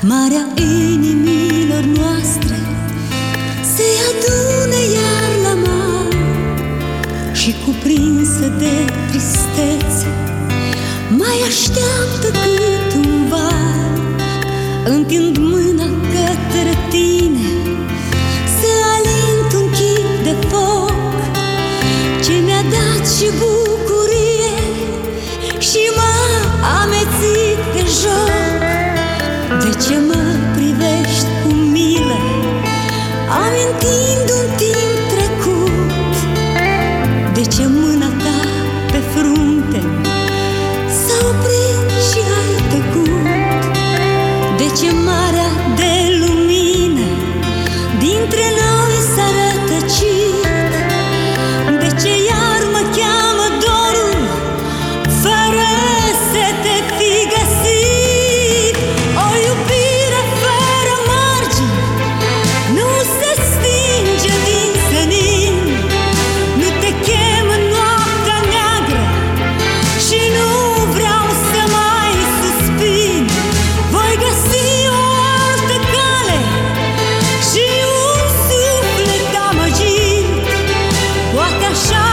Marea inimilor noastre Se adune iar la mare Și cuprinsă de tristețe Mai așteaptă cât un Argentino guess I